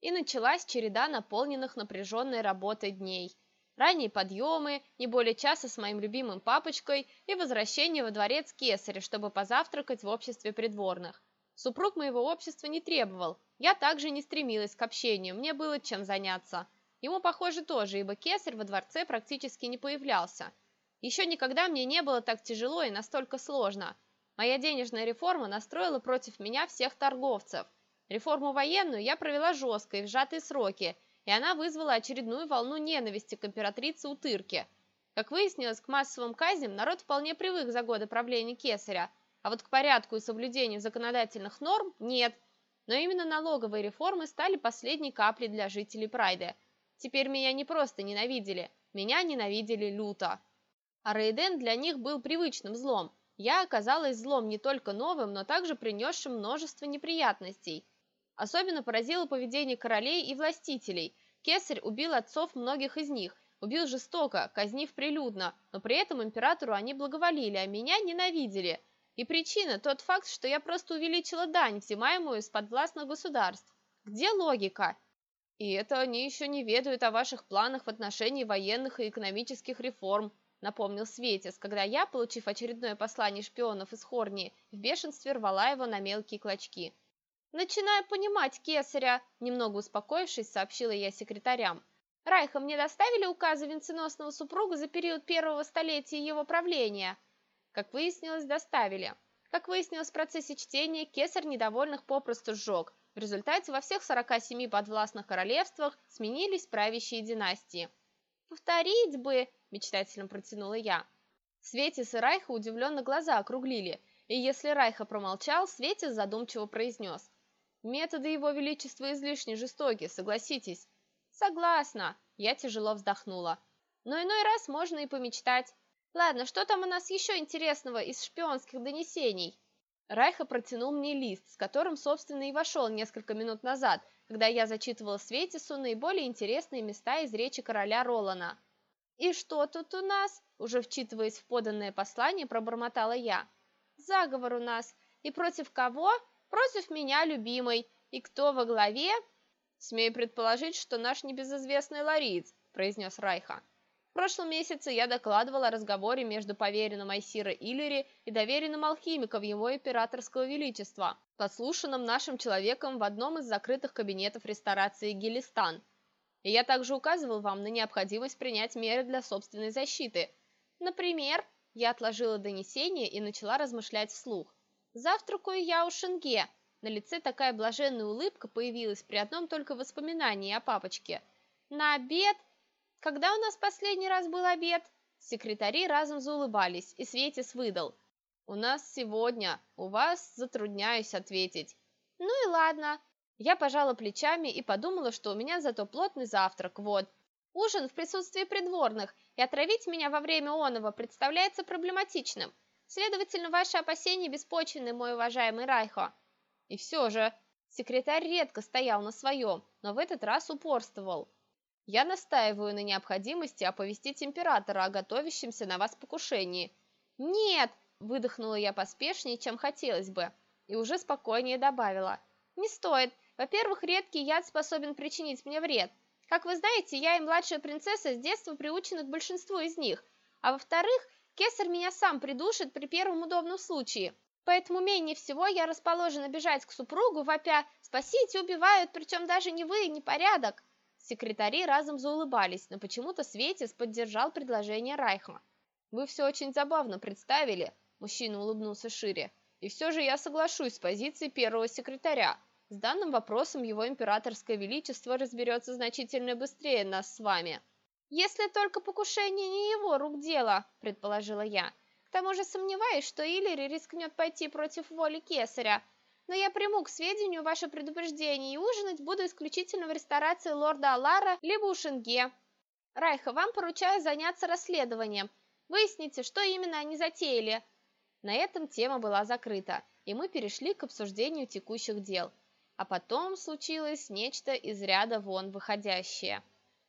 И началась череда наполненных напряженной работой дней. Ранние подъемы, не более часа с моим любимым папочкой и возвращение во дворец Кесаря, чтобы позавтракать в обществе придворных. Супруг моего общества не требовал, я также не стремилась к общению, мне было чем заняться. Ему, похоже, тоже, ибо Кесарь во дворце практически не появлялся. Еще никогда мне не было так тяжело и настолько сложно. Моя денежная реформа настроила против меня всех торговцев. Реформу военную я провела жестко и в сжатые сроки, и она вызвала очередную волну ненависти к императрице Утырке. Как выяснилось, к массовым казням народ вполне привык за годы правления Кесаря, а вот к порядку и соблюдению законодательных норм – нет. Но именно налоговые реформы стали последней каплей для жителей Прайды. Теперь меня не просто ненавидели, меня ненавидели люто. А Рейден для них был привычным злом. Я оказалась злом не только новым, но также принесшим множество неприятностей. Особенно поразило поведение королей и властителей. Кесарь убил отцов многих из них, убил жестоко, казнив прилюдно, но при этом императору они благоволили, а меня ненавидели. И причина – тот факт, что я просто увеличила дань, взимаемую из подвластных государств. Где логика? И это они еще не ведают о ваших планах в отношении военных и экономических реформ, напомнил Светис, когда я, получив очередное послание шпионов из Хорнии, в бешенстве рвала его на мелкие клочки. «Начинаю понимать кесаря», – немного успокоившись, сообщила я секретарям. «Райха, мне доставили указы венценосного супруга за период первого столетия его правления?» Как выяснилось, доставили. Как выяснилось в процессе чтения, кесарь недовольных попросту сжег. В результате во всех 47 подвластных королевствах сменились правящие династии. «Повторить бы!» – мечтательно протянула я. Светис и Райха удивленно глаза округлили, и если Райха промолчал, Светис задумчиво произнес. «Методы его величества излишне жестоки, согласитесь». «Согласна», – я тяжело вздохнула. «Но иной раз можно и помечтать. Ладно, что там у нас еще интересного из шпионских донесений?» Райха протянул мне лист, с которым, собственно, и вошел несколько минут назад, когда я зачитывала Светису наиболее интересные места из речи короля Ролана. «И что тут у нас?» – уже вчитываясь в поданное послание, пробормотала я. «Заговор у нас. И против кого? Против меня, любимой. И кто во главе?» «Смею предположить, что наш небезызвестный лариец», – произнес Райха. В прошлом месяце я докладывал о разговоре между поверенным Айсира Иллири и доверенным алхимиком его императорского величества, подслушанным нашим человеком в одном из закрытых кабинетов ресторации Гелистан. И я также указывал вам на необходимость принять меры для собственной защиты. Например, я отложила донесение и начала размышлять вслух. Завтракаю я у Шенге. На лице такая блаженная улыбка появилась при одном только воспоминании о папочке. На обед – когда у нас последний раз был обед? Секретари разом заулыбались, и Светис выдал. У нас сегодня, у вас затрудняюсь ответить. Ну и ладно. Я пожала плечами и подумала, что у меня зато плотный завтрак, вот. Ужин в присутствии придворных, и отравить меня во время оного представляется проблематичным. Следовательно, ваши опасения беспочвенны, мой уважаемый Райхо. И все же, секретарь редко стоял на своем, но в этот раз упорствовал. Я настаиваю на необходимости оповестить императора о готовящемся на вас покушении. Нет, выдохнула я поспешнее, чем хотелось бы, и уже спокойнее добавила. Не стоит. Во-первых, редкий яд способен причинить мне вред. Как вы знаете, я и младшая принцесса с детства приучены к большинству из них. А во-вторых, кесарь меня сам придушит при первом удобном случае. Поэтому менее всего я расположена бежать к супругу, вопя «Спасите, убивают, причем даже не вы, не порядок». Секретари разом заулыбались, но почему-то Светис поддержал предложение Райхма. «Вы все очень забавно представили», – мужчина улыбнулся шире. «И все же я соглашусь с позицией первого секретаря. С данным вопросом его императорское величество разберется значительно быстрее нас с вами». «Если только покушение не его рук дело», – предположила я. «К тому же сомневаюсь, что Иллири рискнет пойти против воли кесаря, но я приму к сведению ваше предупреждение и ужинать буду исключительно в ресторации лорда Алара либо у Шенге. Райха, вам поручаю заняться расследованием. Выясните, что именно они затеяли. На этом тема была закрыта, и мы перешли к обсуждению текущих дел. А потом случилось нечто из ряда вон выходящее.